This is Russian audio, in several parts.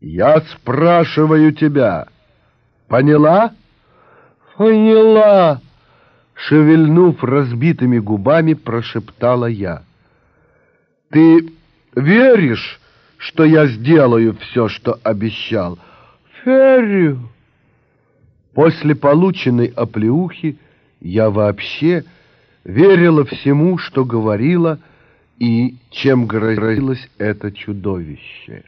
Я спрашиваю тебя, поняла? Поняла, шевельнув разбитыми губами, прошептала я. Ты веришь, что я сделаю все, что обещал? Верю. После полученной оплеухи я вообще верила всему, что говорила и чем грозилось это чудовище.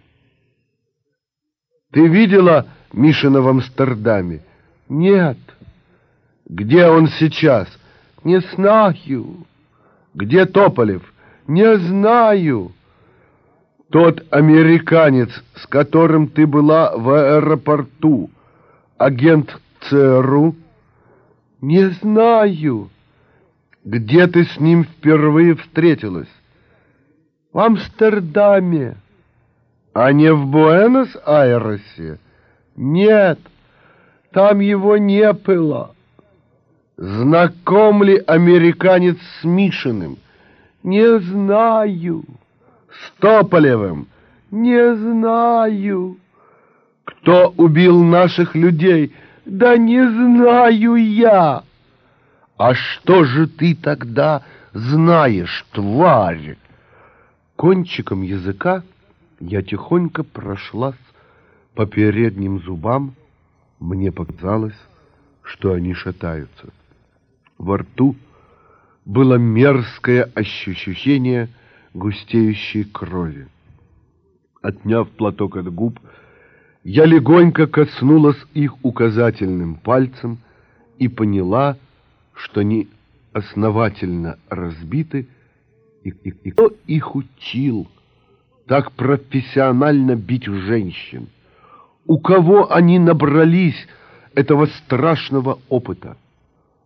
Ты видела Мишина в Амстердаме? Нет. Где он сейчас? Не знаю. Где Тополев? Не знаю. Тот американец, с которым ты была в аэропорту, агент ЦРУ? Не знаю. Где ты с ним впервые встретилась? В Амстердаме. А не в Буэнос-Айресе? Нет, там его не было. Знаком ли американец с Мишиным? Не знаю. С Тополевым? Не знаю. Кто убил наших людей? Да не знаю я. А что же ты тогда знаешь, тварь? Кончиком языка я тихонько прошлась по передним зубам. Мне показалось, что они шатаются. Во рту было мерзкое ощущение густеющей крови. Отняв платок от губ, я легонько коснулась их указательным пальцем и поняла, что они основательно разбиты, и, и, и кто их учил так профессионально бить женщин? У кого они набрались этого страшного опыта?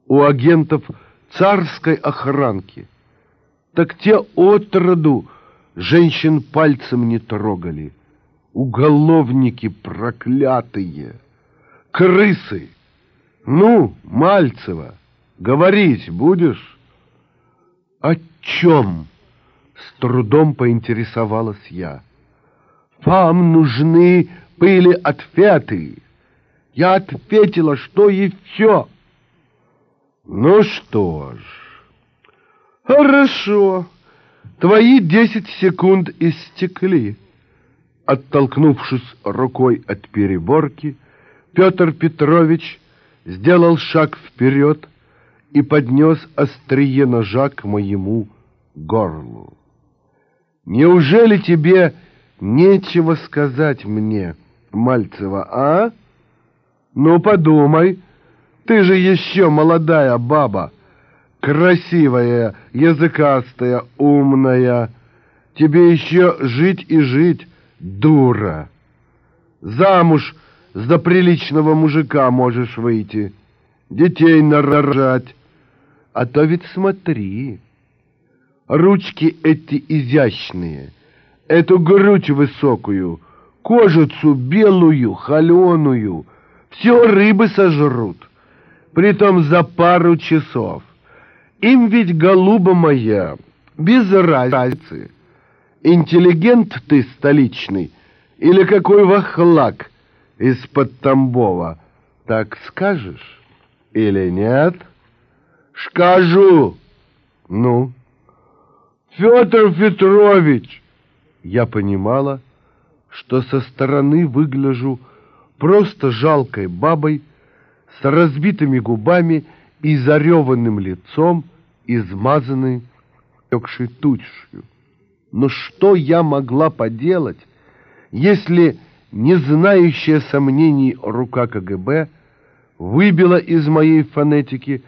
У агентов царской охранки. Так те отроду женщин пальцем не трогали. Уголовники проклятые, крысы. Ну, Мальцева, говорить будешь? О чем? С трудом поинтересовалась я. Вам нужны были ответы. Я ответила, что и все. Ну что ж, хорошо, твои десять секунд истекли. Оттолкнувшись рукой от переборки, Петр Петрович сделал шаг вперед и поднес острие ножа к моему горлу. «Неужели тебе нечего сказать мне, Мальцева, а? Ну, подумай, ты же еще молодая баба, красивая, языкастая, умная. Тебе еще жить и жить, дура. Замуж за приличного мужика можешь выйти, детей нарожать. А то ведь смотри, ручки эти изящные, эту грудь высокую, кожицу белую, холеную, все рыбы сожрут притом за пару часов. Им ведь, голуба моя, без разницы, интеллигент ты столичный или какой вахлак из-под Тамбова, так скажешь или нет? Скажу. Ну? Федор Петрович! Я понимала, что со стороны выгляжу просто жалкой бабой, с разбитыми губами и зареванным лицом, измазанной текшей тучью. Но что я могла поделать, если не знающая сомнений рука КГБ выбила из моей фонетики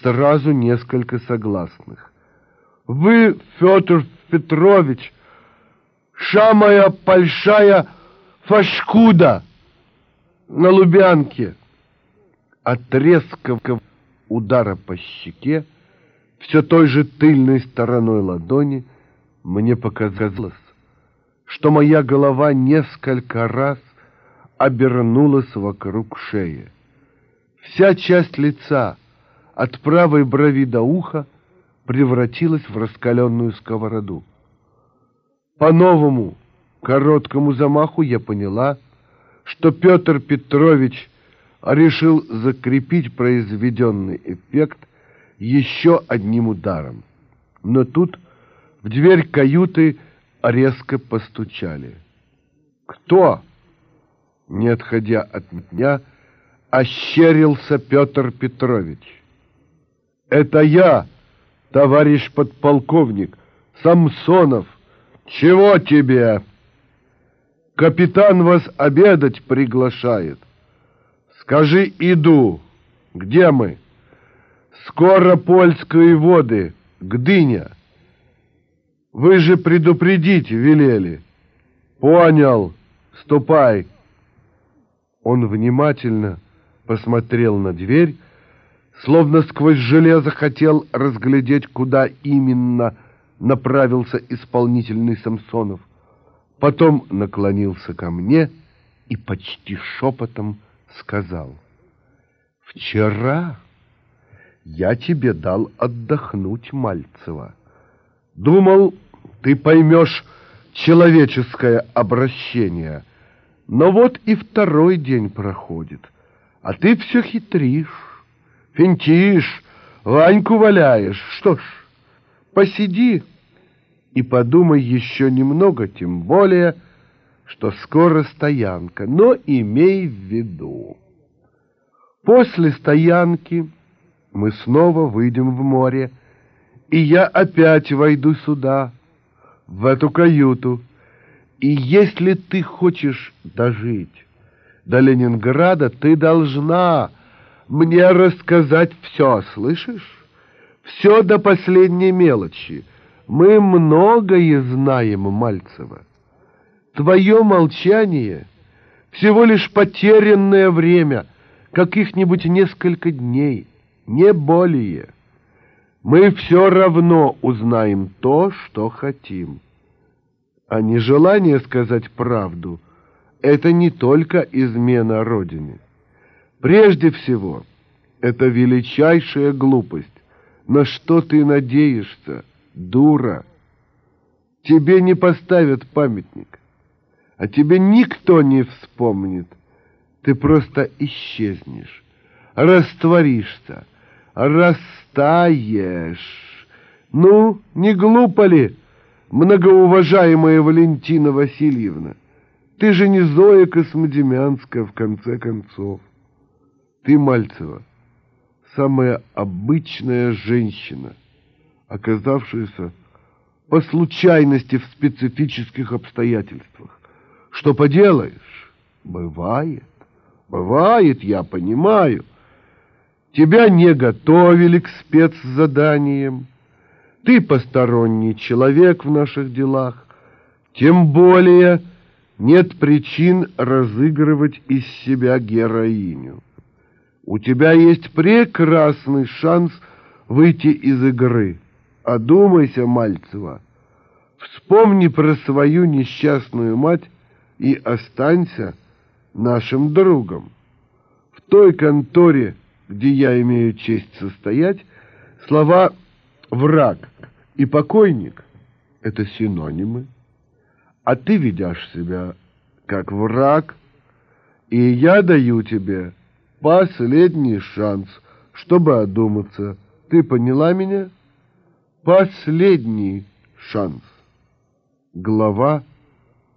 сразу несколько согласных? Вы, Федор Петрович, шамая большая фашкуда на Лубянке. От резкого удара по щеке, все той же тыльной стороной ладони, мне показалось, что моя голова несколько раз обернулась вокруг шеи. Вся часть лица, от правой брови до уха, превратилась в раскаленную сковороду. По новому короткому замаху я поняла, что Петр Петрович решил закрепить произведенный эффект еще одним ударом. Но тут в дверь каюты резко постучали. «Кто?» Не отходя от меня, ощерился Петр Петрович. «Это я, товарищ подполковник, Самсонов. Чего тебе?» «Капитан вас обедать приглашает». «Скажи, иду. Где мы?» «Скоро польские воды, Гдыня». «Вы же предупредить велели». «Понял. Ступай». Он внимательно посмотрел на дверь, словно сквозь железо хотел разглядеть, куда именно направился исполнительный Самсонов. Потом наклонился ко мне и почти шепотом сказал. «Вчера я тебе дал отдохнуть, Мальцева. Думал, ты поймешь человеческое обращение». Но вот и второй день проходит, а ты все хитришь, финтишь, Ваньку валяешь. Что ж, посиди и подумай еще немного, тем более, что скоро стоянка, но имей в виду. После стоянки мы снова выйдем в море, и я опять войду сюда, в эту каюту, и если ты хочешь дожить до Ленинграда, ты должна мне рассказать все, слышишь? Все до последней мелочи. Мы многое знаем, Мальцева. Твое молчание — всего лишь потерянное время, каких-нибудь несколько дней, не более. Мы все равно узнаем то, что хотим а нежелание сказать правду — это не только измена Родине. Прежде всего, это величайшая глупость. На что ты надеешься, дура? Тебе не поставят памятник, а тебе никто не вспомнит. Ты просто исчезнешь, растворишься, растаешь. Ну, не глупо ли? Многоуважаемая Валентина Васильевна, ты же не Зоя Космодемянская, в конце концов. Ты, Мальцева, самая обычная женщина, оказавшаяся по случайности в специфических обстоятельствах. Что поделаешь? Бывает. Бывает, я понимаю. Тебя не готовили к спецзаданиям. Ты посторонний человек в наших делах, тем более нет причин разыгрывать из себя героиню. У тебя есть прекрасный шанс выйти из игры. Одумайся, Мальцева. Вспомни про свою несчастную мать и останься нашим другом. В той конторе, где я имею честь состоять, слова «враг» и покойник — это синонимы, а ты ведешь себя как враг, и я даю тебе последний шанс, чтобы одуматься. Ты поняла меня? Последний шанс. Глава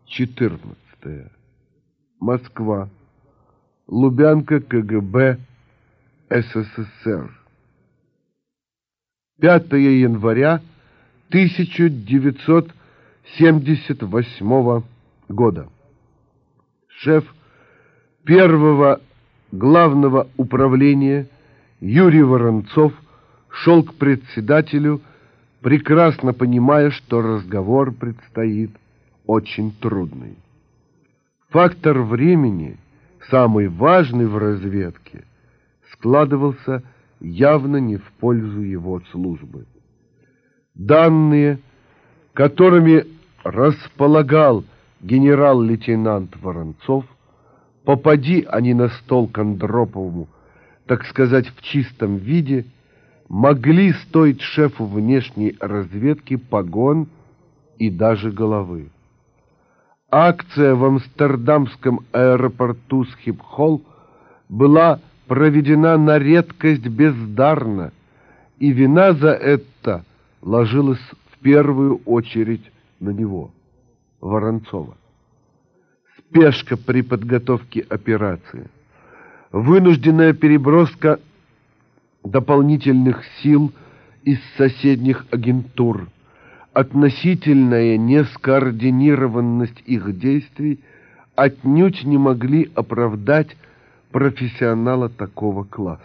14. Москва. Лубянка КГБ СССР. 5 января 1978 года. Шеф первого главного управления Юрий Воронцов шел к председателю, прекрасно понимая, что разговор предстоит очень трудный. Фактор времени, самый важный в разведке, складывался явно не в пользу его службы данные, которыми располагал генерал-лейтенант Воронцов, попади они на стол Кондропову, так сказать, в чистом виде, могли стоить шефу внешней разведки погон и даже головы. Акция в амстердамском аэропорту Схипхолл была проведена на редкость бездарно, и вина за это ложилась в первую очередь на него, Воронцова. Спешка при подготовке операции, вынужденная переброска дополнительных сил из соседних агентур, относительная нескоординированность их действий отнюдь не могли оправдать профессионала такого класса.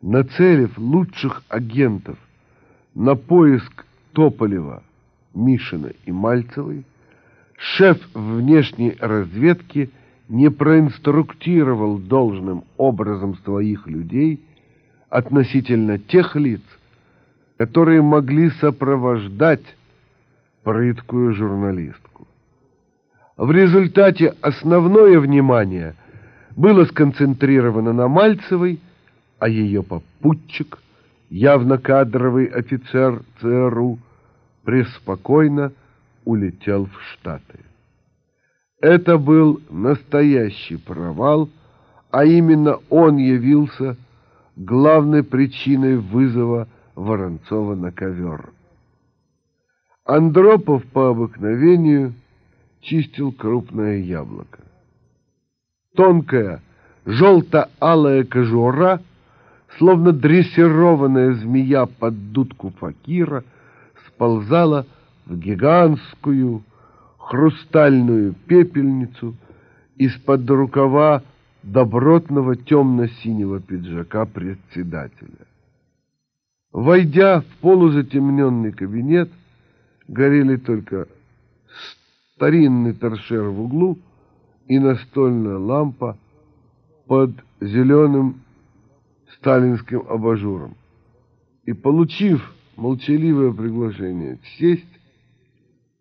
Нацелив лучших агентов на поиск Тополева, Мишина и Мальцевой, шеф внешней разведки не проинструктировал должным образом своих людей относительно тех лиц, которые могли сопровождать прыткую журналистку. В результате основное внимание было сконцентрировано на Мальцевой, а ее попутчик, явно кадровый офицер ЦРУ, преспокойно улетел в Штаты. Это был настоящий провал, а именно он явился главной причиной вызова Воронцова на ковер. Андропов по обыкновению чистил крупное яблоко. Тонкая, желто-алая кожура, словно дрессированная змея под дудку факира, сползала в гигантскую хрустальную пепельницу из-под рукава добротного темно-синего пиджака председателя. Войдя в полузатемненный кабинет, горели только старинный торшер в углу и настольная лампа под зеленым сталинским абажуром. И, получив молчаливое приглашение сесть,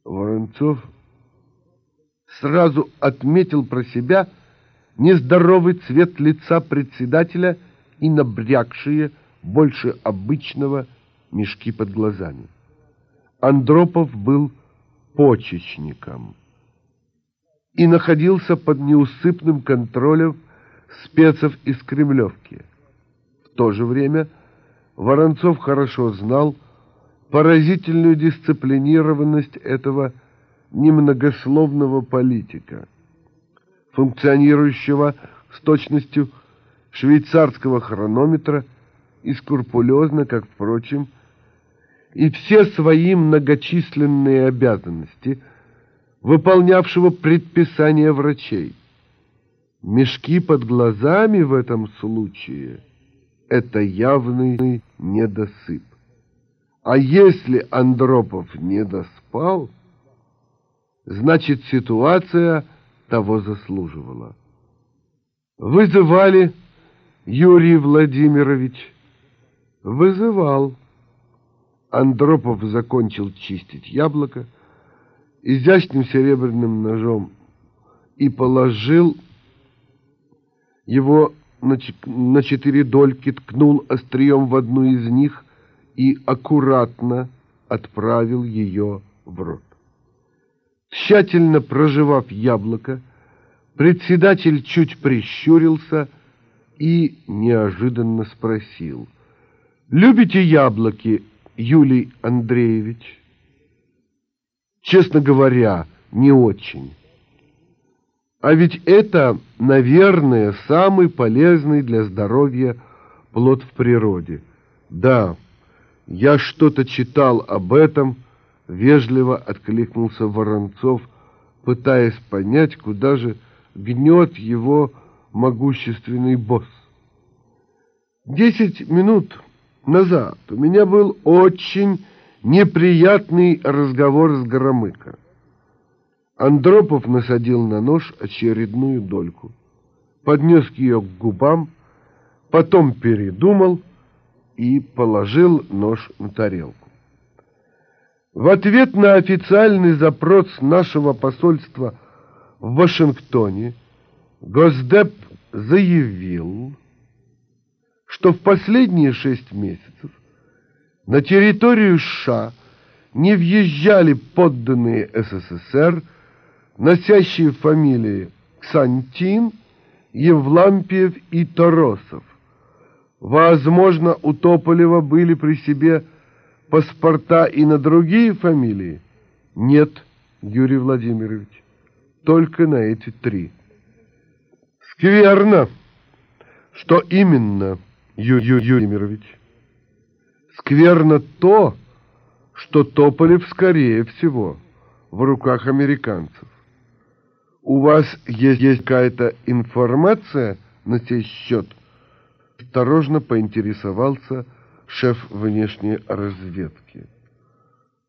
Воронцов сразу отметил про себя нездоровый цвет лица председателя и набрякшие больше обычного мешки под глазами. Андропов был почечником и находился под неусыпным контролем спецов из Кремлевки. В то же время Воронцов хорошо знал поразительную дисциплинированность этого немногословного политика, функционирующего с точностью швейцарского хронометра и скрупулезно, как, впрочем, и все свои многочисленные обязанности, выполнявшего предписания врачей. Мешки под глазами в этом случае – это явный недосып. А если Андропов не доспал, значит ситуация того заслуживала. Вызывали Юрий Владимирович, Вызывал. Андропов закончил чистить яблоко изящным серебряным ножом и положил его на, четыре дольки, ткнул острием в одну из них и аккуратно отправил ее в рот. Тщательно прожевав яблоко, председатель чуть прищурился и неожиданно спросил — Любите яблоки, Юлий Андреевич? Честно говоря, не очень. А ведь это, наверное, самый полезный для здоровья плод в природе. Да, я что-то читал об этом, вежливо откликнулся Воронцов, пытаясь понять, куда же гнет его могущественный босс. Десять минут назад у меня был очень неприятный разговор с Громыко. Андропов насадил на нож очередную дольку, поднес ее к губам, потом передумал и положил нож на тарелку. В ответ на официальный запрос нашего посольства в Вашингтоне Госдеп заявил, что в последние шесть месяцев на территорию США не въезжали подданные СССР носящие фамилии Ксантин, Евлампиев и Торосов. Возможно, у Тополева были при себе паспорта и на другие фамилии? Нет, Юрий Владимирович, только на эти три. Скверно. Что именно, Юрий Владимирович? Скверно то, что Тополев, скорее всего, в руках американцев. У вас есть, есть какая-то информация на сей счет? Осторожно поинтересовался шеф внешней разведки.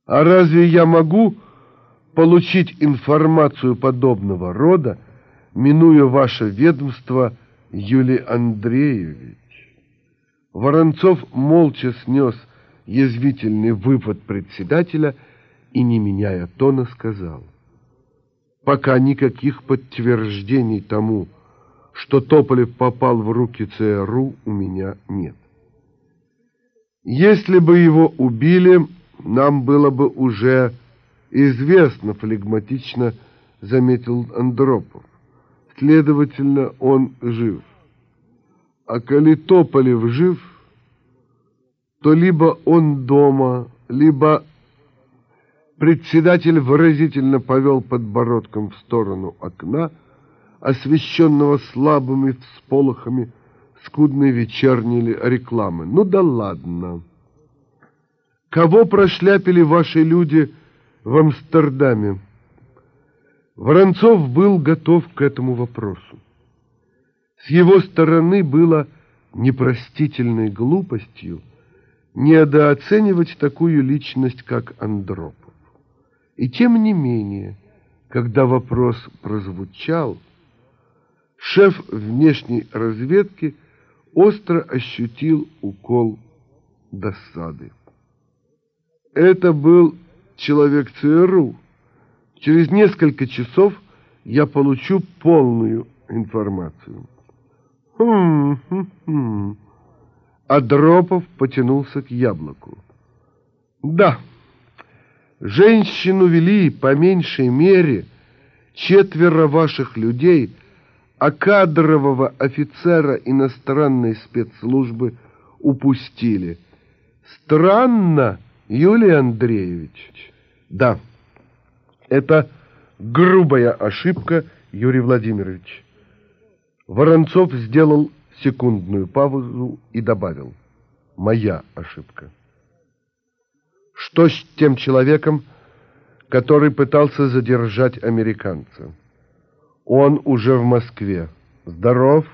А разве я могу получить информацию подобного рода, минуя ваше ведомство, Юлий Андреевич? Воронцов молча снес язвительный выпад председателя и, не меняя тона, сказал. Пока никаких подтверждений тому, что Тополев попал в руки ЦРУ, у меня нет. Если бы его убили, нам было бы уже известно, флегматично заметил Андропов. Следовательно, он жив. А коли Тополев жив, то либо он дома, либо председатель выразительно повел подбородком в сторону окна, освещенного слабыми всполохами скудной вечерней рекламы. Ну да ладно. Кого прошляпили ваши люди в Амстердаме? Воронцов был готов к этому вопросу. С его стороны было непростительной глупостью недооценивать такую личность, как Андропов. И тем не менее, когда вопрос прозвучал, шеф внешней разведки остро ощутил укол досады. Это был человек ЦРУ. Через несколько часов я получу полную информацию. Хм, хм, хм. Адропов потянулся к яблоку. Да, женщину вели по меньшей мере четверо ваших людей, а кадрового офицера иностранной спецслужбы упустили. Странно, Юлий Андреевич. Да, это грубая ошибка, Юрий Владимирович. Воронцов сделал секундную паузу и добавил. Моя ошибка. Что с тем человеком, который пытался задержать американца? Он уже в Москве. Здоров?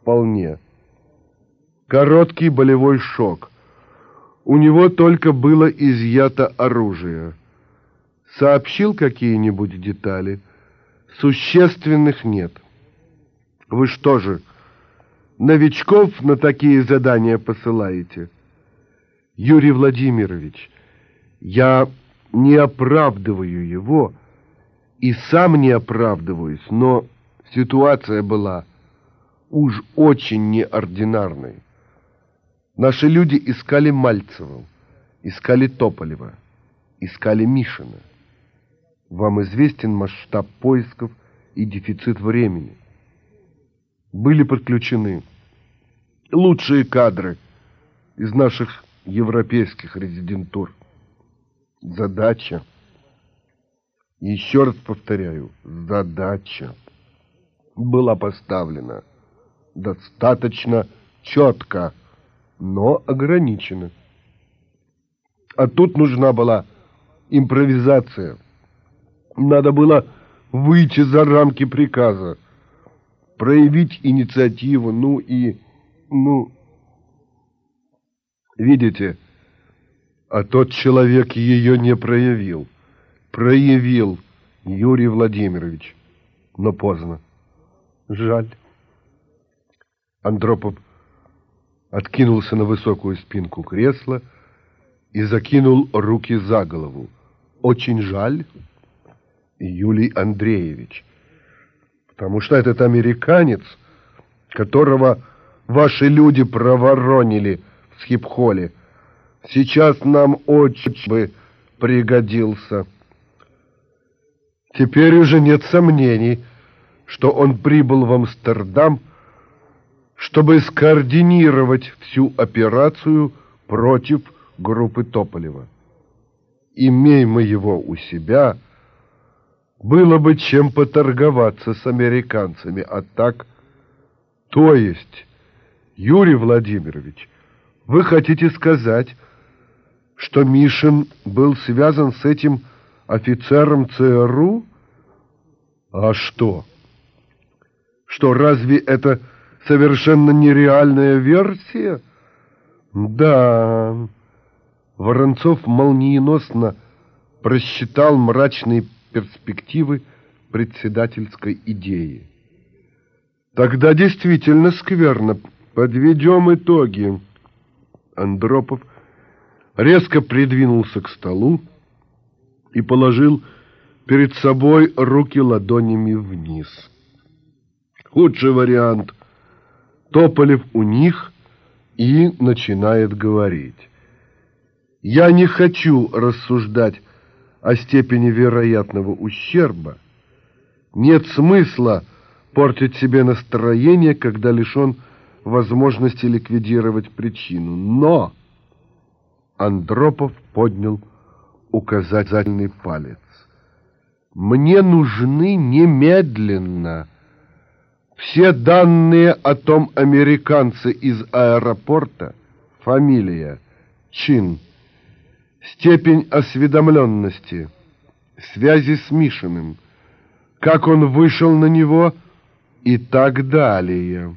Вполне. Короткий болевой шок. У него только было изъято оружие. Сообщил какие-нибудь детали? Существенных нет. Вы что же, новичков на такие задания посылаете? Юрий Владимирович, я не оправдываю его и сам не оправдываюсь, но ситуация была уж очень неординарной. Наши люди искали Мальцева, искали Тополева, искали Мишина. Вам известен масштаб поисков и дефицит времени. Были подключены лучшие кадры из наших европейских резидентур. Задача, еще раз повторяю, задача была поставлена достаточно четко, но ограничена. А тут нужна была импровизация. Надо было выйти за рамки приказа, проявить инициативу, ну и, ну, видите, а тот человек ее не проявил. Проявил Юрий Владимирович, но поздно. Жаль. Андропов откинулся на высокую спинку кресла и закинул руки за голову. Очень жаль, Юлий Андреевич, потому что этот американец, которого ваши люди проворонили в Схипхоле, сейчас нам очень бы пригодился. Теперь уже нет сомнений, что он прибыл в Амстердам, чтобы скоординировать всю операцию против группы Тополева. Имей мы его у себя, было бы чем поторговаться с американцами, а так... То есть, Юрий Владимирович, вы хотите сказать, что Мишин был связан с этим офицером ЦРУ? А что? Что, разве это совершенно нереальная версия? Да. Воронцов молниеносно просчитал мрачные перспективы председательской идеи. Тогда действительно скверно. Подведем итоги. Андропов резко придвинулся к столу и положил перед собой руки ладонями вниз. Худший вариант. Тополев у них и начинает говорить. Я не хочу рассуждать о степени вероятного ущерба. Нет смысла портить себе настроение, когда лишен возможности ликвидировать причину. Но Андропов поднял указательный палец. Мне нужны немедленно все данные о том американце из аэропорта, фамилия, чин, степень осведомленности, связи с Мишиным, как он вышел на него и так далее.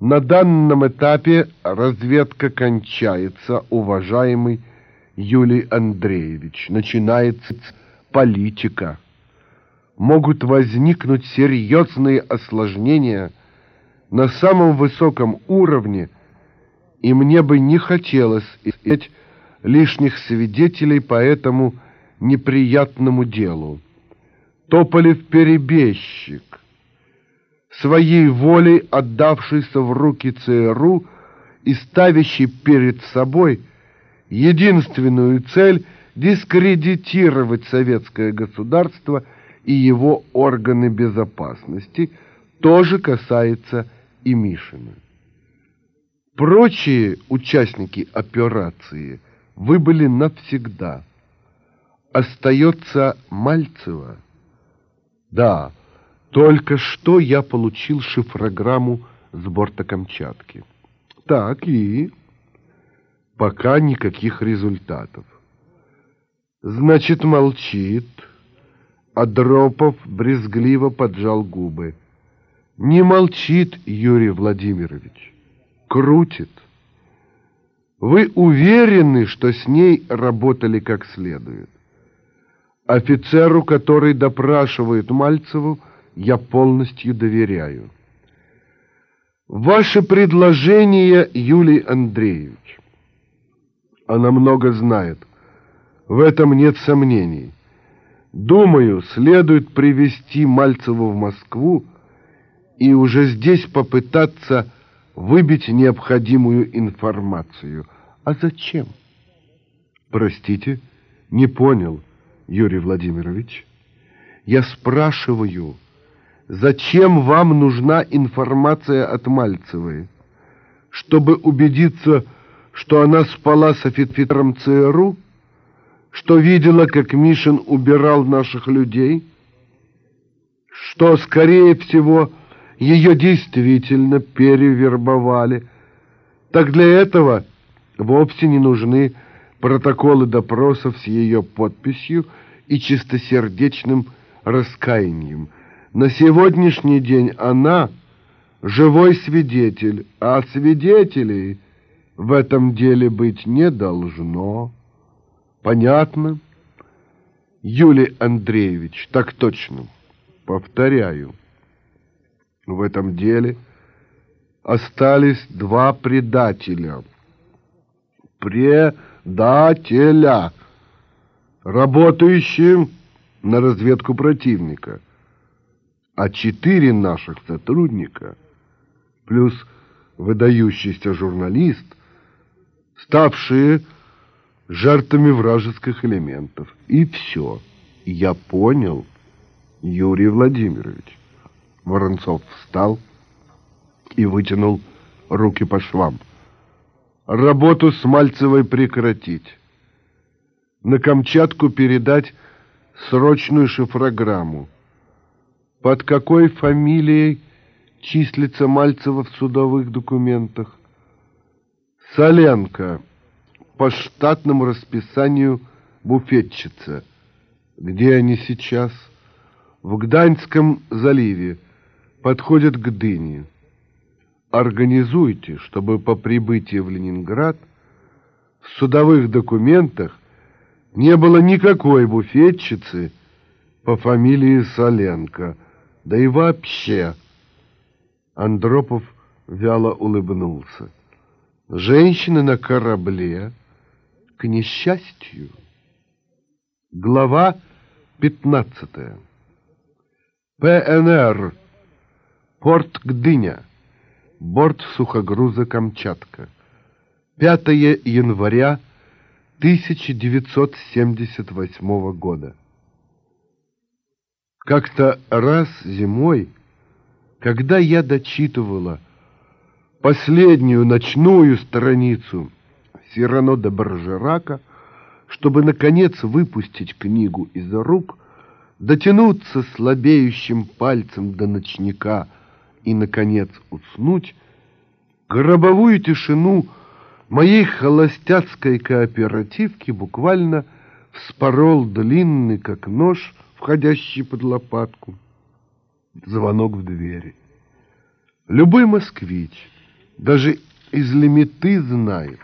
На данном этапе разведка кончается, уважаемый Юлий Андреевич. Начинается политика. Могут возникнуть серьезные осложнения на самом высоком уровне, и мне бы не хотелось иметь лишних свидетелей по этому неприятному делу. Тополев перебежчик, своей волей отдавшийся в руки ЦРУ и ставящий перед собой единственную цель дискредитировать советское государство и его органы безопасности, тоже касается и Мишина. Прочие участники операции выбыли навсегда. Остается Мальцева. Да, только что я получил шифрограмму с борта Камчатки. Так и... Пока никаких результатов. Значит, молчит. А Дропов брезгливо поджал губы. Не молчит Юрий Владимирович. Крутит. Вы уверены, что с ней работали как следует? Офицеру, который допрашивает Мальцеву, я полностью доверяю. Ваше предложение, Юлий Андреевич. Она много знает. В этом нет сомнений. Думаю, следует привести Мальцеву в Москву и уже здесь попытаться выбить необходимую информацию. А зачем? Простите, не понял, Юрий Владимирович. Я спрашиваю, Зачем вам нужна информация от Мальцевой? Чтобы убедиться, что она спала с офицером ЦРУ? Что видела, как Мишин убирал наших людей? Что, скорее всего, ее действительно перевербовали? Так для этого вовсе не нужны протоколы допросов с ее подписью и чистосердечным раскаянием – на сегодняшний день она живой свидетель, а свидетелей в этом деле быть не должно. Понятно? Юлий Андреевич, так точно. Повторяю, в этом деле остались два предателя. Предателя, работающие на разведку противника – а четыре наших сотрудника, плюс выдающийся журналист, ставшие жертвами вражеских элементов. И все. Я понял, Юрий Владимирович. Воронцов встал и вытянул руки по швам. Работу с Мальцевой прекратить. На Камчатку передать срочную шифрограмму. Под какой фамилией числится Мальцева в судовых документах? Соленко. По штатному расписанию буфетчица. Где они сейчас? В Гданьском заливе. Подходят к Дыне. Организуйте, чтобы по прибытии в Ленинград в судовых документах не было никакой буфетчицы по фамилии Соленко, да и вообще. Андропов вяло улыбнулся. Женщины на корабле, к несчастью. Глава пятнадцатая. ПНР. Порт Гдыня. Борт сухогруза Камчатка. 5 января 1978 года. Как-то раз зимой, когда я дочитывала последнюю ночную страницу Сирано де Баржерака, чтобы, наконец, выпустить книгу из рук, дотянуться слабеющим пальцем до ночника и, наконец, уснуть, гробовую тишину — моей холостяцкой кооперативки буквально вспорол длинный, как нож, входящий под лопатку, звонок в двери. Любой москвич, даже из лимиты знает,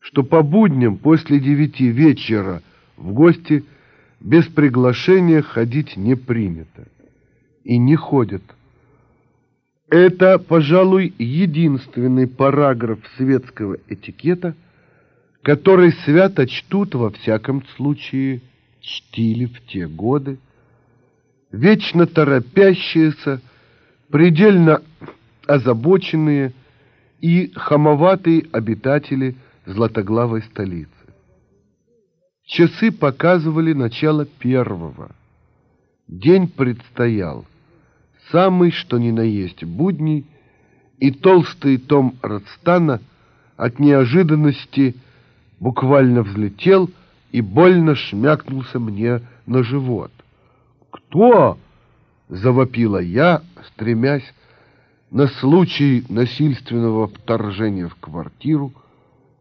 что по будням после девяти вечера в гости без приглашения ходить не принято. И не ходят это, пожалуй, единственный параграф светского этикета, который свято чтут во всяком случае, чтили в те годы, вечно торопящиеся, предельно озабоченные и хамоватые обитатели златоглавой столицы. Часы показывали начало первого. День предстоял — самый что ни на есть будний, и толстый том Радстана от неожиданности буквально взлетел и больно шмякнулся мне на живот. «Кто?» — завопила я, стремясь на случай насильственного вторжения в квартиру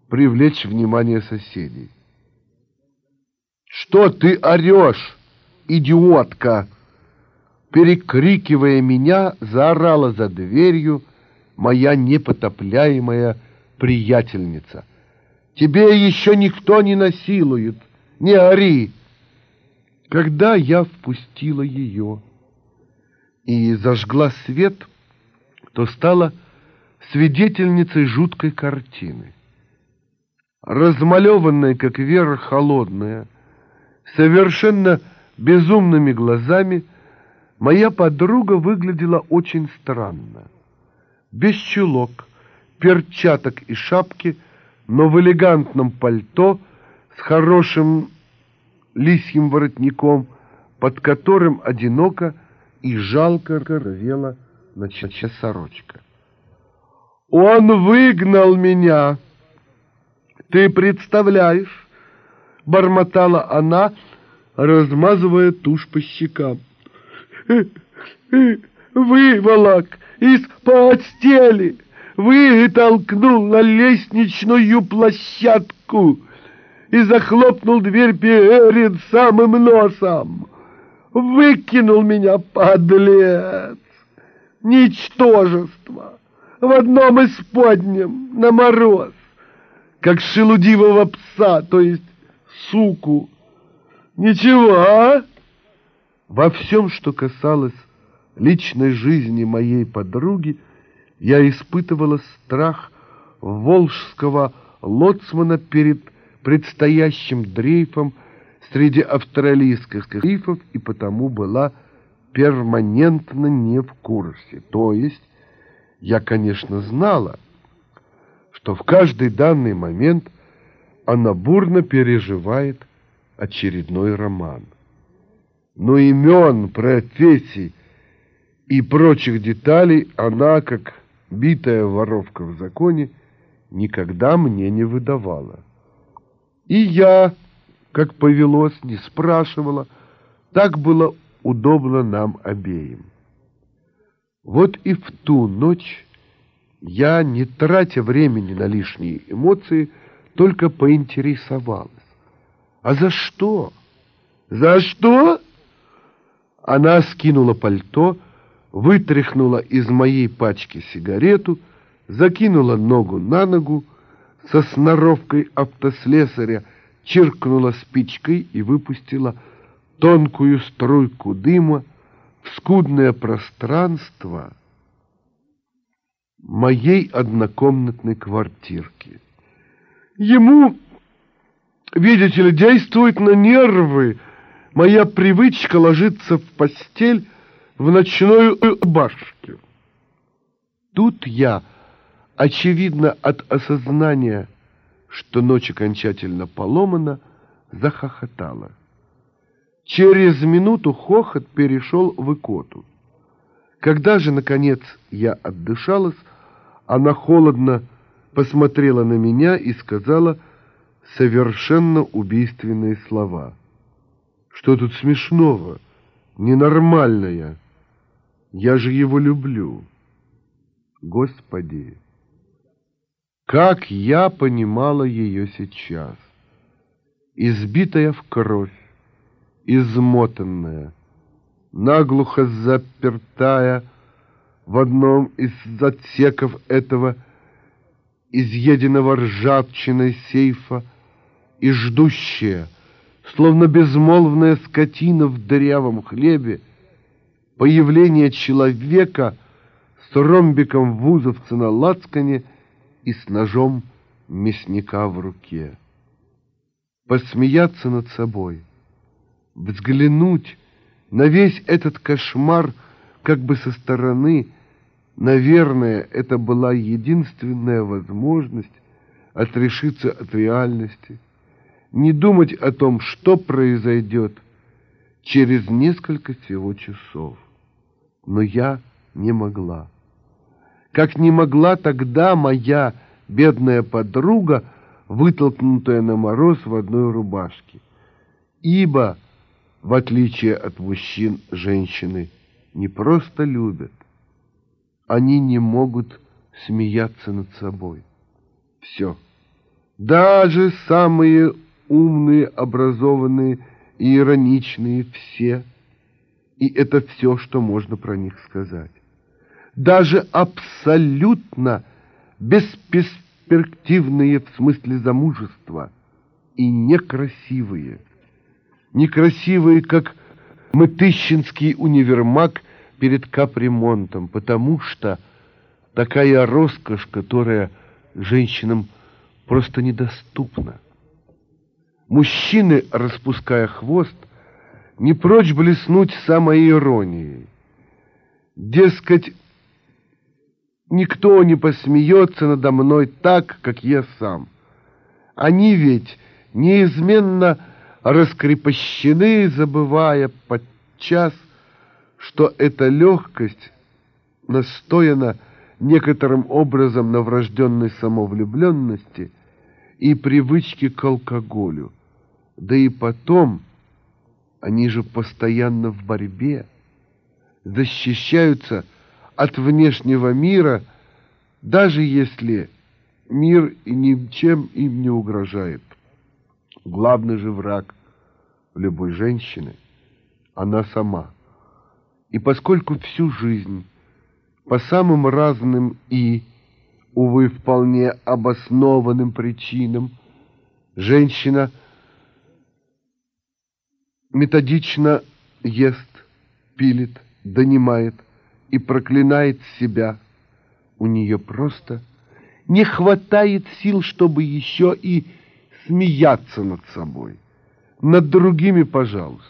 привлечь внимание соседей. «Что ты орешь, идиотка?» перекрикивая меня, заорала за дверью моя непотопляемая приятельница. «Тебе еще никто не насилует! Не ори!» Когда я впустила ее и зажгла свет, то стала свидетельницей жуткой картины. Размалеванная, как вера холодная, совершенно безумными глазами — Моя подруга выглядела очень странно. Без чулок, перчаток и шапки, но в элегантном пальто с хорошим лисьим воротником, под которым одиноко и жалко рвела ночная сорочка. «Он выгнал меня! Ты представляешь?» — бормотала она, размазывая тушь по щекам выволок из постели, вытолкнул на лестничную площадку и захлопнул дверь перед самым носом. Выкинул меня, подлец, ничтожество, в одном из подням на мороз, как шелудивого пса, то есть суку. Ничего, а? Во всем, что касалось личной жизни моей подруги, я испытывала страх волжского лоцмана перед предстоящим дрейфом среди австралийских рифов и потому была перманентно не в курсе. То есть я, конечно, знала, что в каждый данный момент она бурно переживает очередной роман. но имен, профессий и прочих деталей она, как битая воровка в законе, никогда мне не выдавала. И я, как повелось, не спрашивала, так было удобно нам обеим. Вот и в ту ночь я, не тратя времени на лишние эмоции, только поинтересовалась. А за что? За что? Она скинула пальто, вытряхнула из моей пачки сигарету, закинула ногу на ногу, со сноровкой автослесаря чиркнула спичкой и выпустила тонкую струйку дыма в скудное пространство моей однокомнатной квартирки. Ему, видите ли, действует на нервы моя привычка ложиться в постель в ночной рубашке. Тут я, очевидно от осознания, что ночь окончательно поломана, захохотала. Через минуту хохот перешел в икоту. Когда же, наконец, я отдышалась, она холодно посмотрела на меня и сказала совершенно убийственные слова. «Что тут смешного? Ненормальная. Я же его люблю». Господи! Как я понимала ее сейчас! Избитая в кровь, измотанная, наглухо запертая в одном из отсеков этого изъеденного ржавчиной сейфа и ждущая, словно безмолвная скотина в дырявом хлебе, появление человека с ромбиком вузовца на лацкане и с ножом мясника в руке. Посмеяться над собой — взглянуть на весь этот кошмар как бы со стороны, наверное, это была единственная возможность отрешиться от реальности, не думать о том, что произойдет через несколько всего часов. Но я не могла. Как не могла тогда моя бедная подруга, вытолкнутая на мороз в одной рубашке. Ибо в отличие от мужчин, женщины не просто любят, они не могут смеяться над собой. Все. Даже самые умные, образованные и ироничные все. И это все, что можно про них сказать. Даже абсолютно бесперспективные в смысле замужества и некрасивые – некрасивые, как Мытыщинский универмаг перед капремонтом, потому что такая роскошь, которая женщинам просто недоступна. Мужчины, распуская хвост, не прочь блеснуть самой иронией. Дескать, никто не посмеется надо мной так, как я сам. Они ведь неизменно раскрепощены, забывая подчас, что эта легкость настояна некоторым образом на врожденной самовлюбленности и привычке к алкоголю. Да и потом, они же постоянно в борьбе, защищаются от внешнего мира, даже если мир и ничем им не угрожает. Главный же враг любой женщины — она сама. И поскольку всю жизнь по самым разным и, увы, вполне обоснованным причинам женщина методично ест, пилит, донимает и проклинает себя, у нее просто не хватает сил, чтобы еще и смеяться над собой. Над другими, пожалуйста,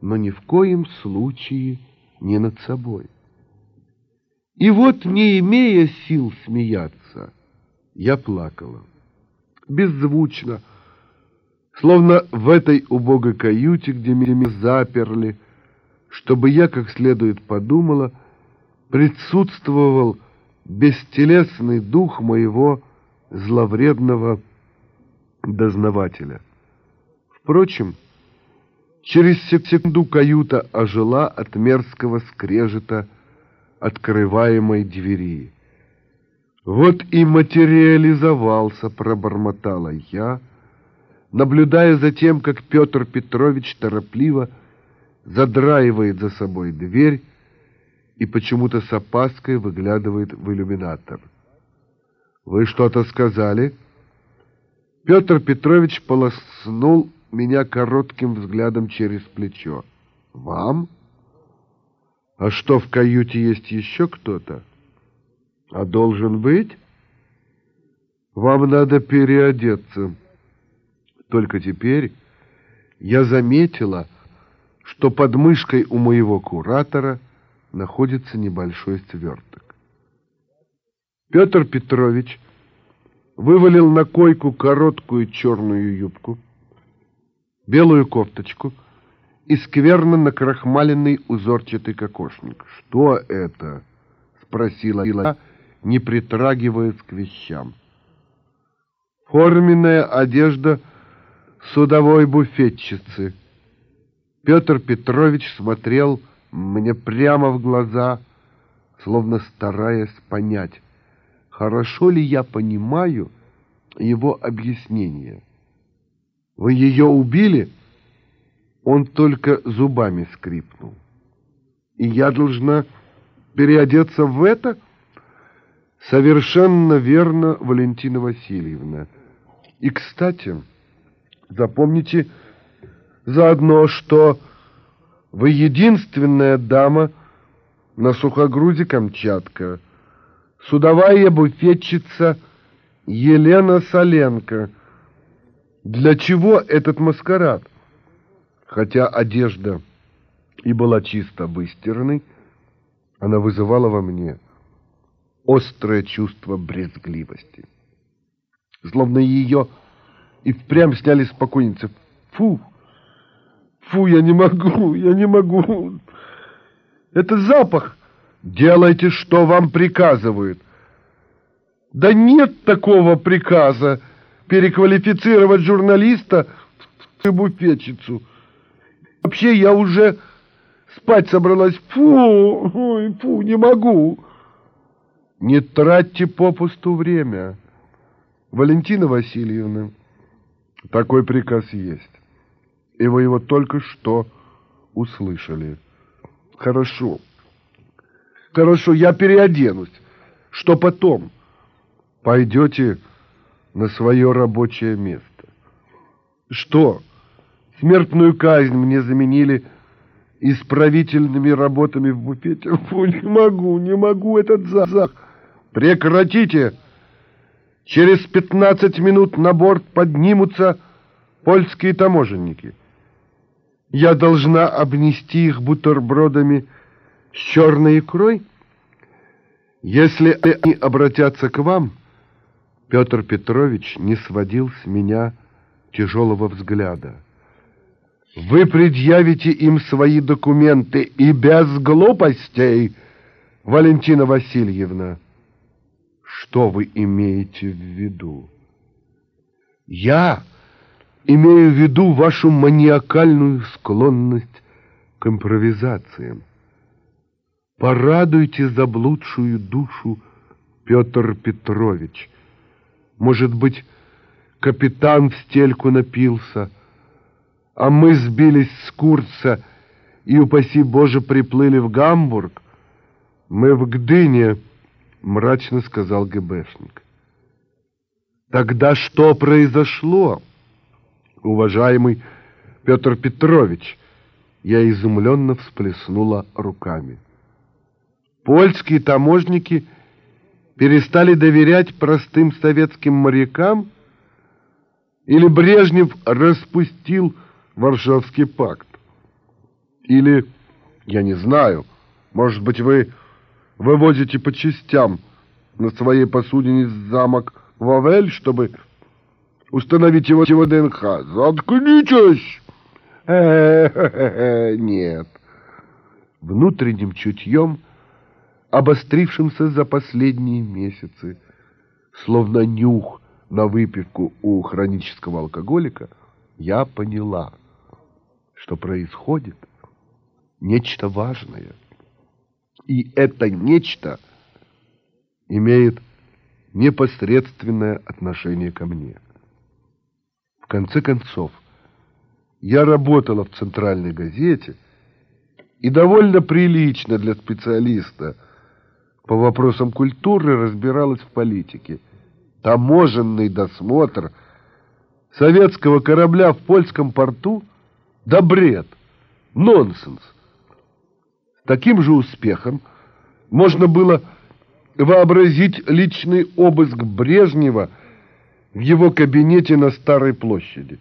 но ни в коем случае не над собой. И вот, не имея сил смеяться, я плакала. Беззвучно, словно в этой убогой каюте, где меня заперли, чтобы я как следует подумала, присутствовал бестелесный дух моего зловредного дознавателя. Впрочем, через секунду каюта ожила от мерзкого скрежета открываемой двери. Вот и материализовался, пробормотала я, наблюдая за тем, как Петр Петрович торопливо задраивает за собой дверь и почему-то с опаской выглядывает в иллюминатор. «Вы что-то сказали?» Петр Петрович полоснул меня коротким взглядом через плечо. «Вам? А что, в каюте есть еще кто-то? А должен быть? Вам надо переодеться». Только теперь я заметила, что под мышкой у моего куратора находится небольшой сверток. Петр Петрович вывалил на койку короткую черную юбку, белую кофточку и скверно накрахмаленный узорчатый кокошник. «Что это?» — спросила я, не притрагиваясь к вещам. «Форменная одежда судовой буфетчицы». Петр Петрович смотрел мне прямо в глаза, словно стараясь понять, хорошо ли я понимаю его объяснение. «Вы ее убили?» Он только зубами скрипнул. «И я должна переодеться в это?» «Совершенно верно, Валентина Васильевна. И, кстати, запомните заодно, что вы единственная дама на сухогрузе Камчатка, судовая буфетчица Елена Соленко. Для чего этот маскарад? Хотя одежда и была чисто выстиранной, она вызывала во мне острое чувство брезгливости. Словно ее и впрямь сняли с покойницы. Фу! Фу, я не могу, я не могу. Это запах. Делайте, что вам приказывают. Да нет такого приказа переквалифицировать журналиста в буфетчицу. Вообще я уже спать собралась. Фу, ой, фу, не могу. Не тратьте попусту время. Валентина Васильевна, такой приказ есть и вы его только что услышали. Хорошо. Хорошо, я переоденусь. Что потом? Пойдете на свое рабочее место. Что? Смертную казнь мне заменили исправительными работами в буфете? Фу, не могу, не могу этот запах. Прекратите! Через пятнадцать минут на борт поднимутся польские таможенники. Я должна обнести их бутербродами с черной икрой? Если они обратятся к вам, Петр Петрович не сводил с меня тяжелого взгляда. Вы предъявите им свои документы и без глупостей, Валентина Васильевна. Что вы имеете в виду? Я имею в виду вашу маниакальную склонность к импровизациям. Порадуйте заблудшую душу, Петр Петрович. Может быть, капитан в стельку напился, а мы сбились с курса и, упаси Боже, приплыли в Гамбург? Мы в Гдыне, — мрачно сказал ГБшник. Тогда что произошло? уважаемый Петр Петрович!» Я изумленно всплеснула руками. Польские таможники перестали доверять простым советским морякам? Или Брежнев распустил Варшавский пакт? Или, я не знаю, может быть, вы вывозите по частям на своей посудине замок Вавель, чтобы установить его, его ДНК. Заткнитесь! Э -э -э нет. внутренним чутьем, обострившимся за последние месяцы, словно нюх на выпивку у хронического алкоголика, я поняла, что происходит нечто важное. И это нечто имеет непосредственное отношение ко мне. В конце концов, я работала в центральной газете и довольно прилично для специалиста по вопросам культуры разбиралась в политике. Таможенный досмотр советского корабля в польском порту – да бред, нонсенс. Таким же успехом можно было вообразить личный обыск Брежнева в его кабинете на Старой площади.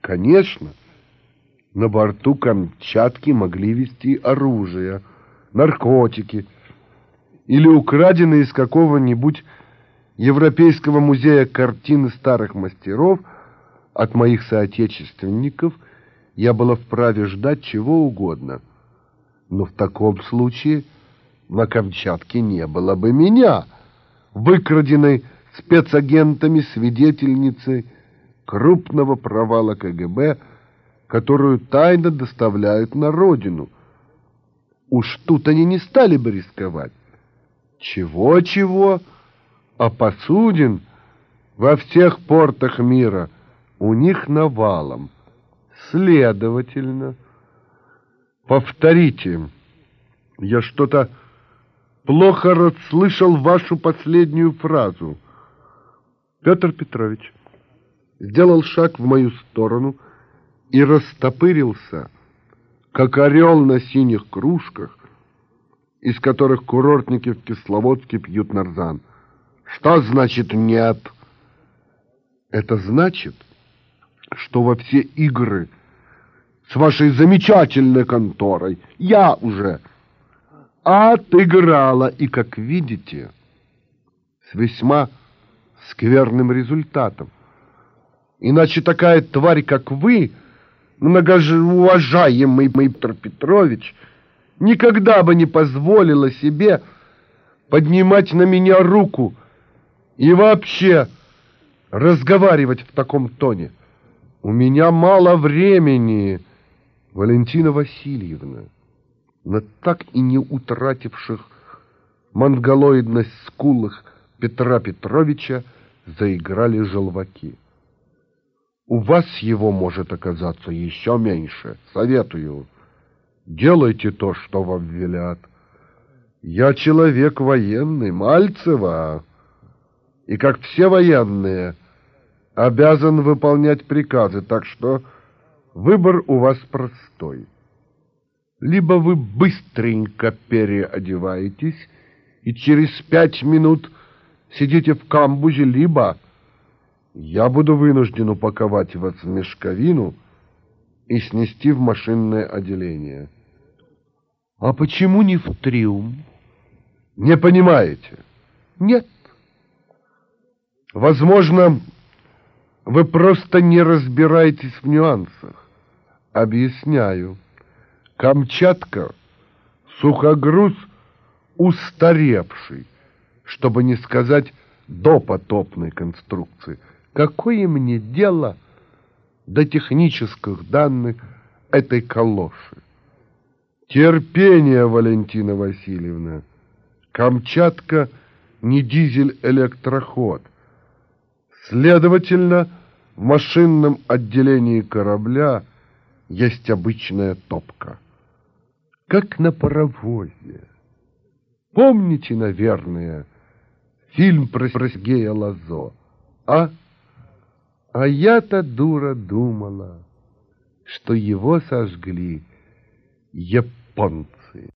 Конечно, на борту Камчатки могли вести оружие, наркотики или украденные из какого-нибудь Европейского музея картины старых мастеров от моих соотечественников я была вправе ждать чего угодно. Но в таком случае на Камчатке не было бы меня, выкраденной спецагентами свидетельницы крупного провала КГБ, которую тайно доставляют на родину. Уж тут они не стали бы рисковать. Чего-чего, а посудин во всех портах мира у них навалом. Следовательно, повторите, я что-то плохо расслышал вашу последнюю фразу. Петр Петрович сделал шаг в мою сторону и растопырился, как орел на синих кружках, из которых курортники в Кисловодске пьют нарзан. Что значит «нет»? Это значит, что во все игры с вашей замечательной конторой я уже отыграла, и, как видите, с весьма скверным результатом. Иначе такая тварь, как вы, многоуважаемый Петр Петрович, никогда бы не позволила себе поднимать на меня руку и вообще разговаривать в таком тоне. У меня мало времени, Валентина Васильевна, на так и не утративших монголоидность скулах Петра Петровича заиграли желваки. У вас его может оказаться еще меньше. Советую. Делайте то, что вам велят. Я человек военный, Мальцева, и, как все военные, обязан выполнять приказы, так что выбор у вас простой. Либо вы быстренько переодеваетесь и через пять минут сидите в камбузе, либо я буду вынужден упаковать вас в мешковину и снести в машинное отделение. А почему не в триумф? Не понимаете? Нет. Возможно, вы просто не разбираетесь в нюансах. Объясняю. Камчатка — сухогруз устаревший, чтобы не сказать допотопной конструкции — Какое мне дело до технических данных этой калоши? Терпение, Валентина Васильевна. Камчатка не дизель-электроход. Следовательно, в машинном отделении корабля есть обычная топка. Как на паровозе. Помните, наверное, фильм про Сергея Лазо, а? А я-то, дура, думала, что его сожгли Bond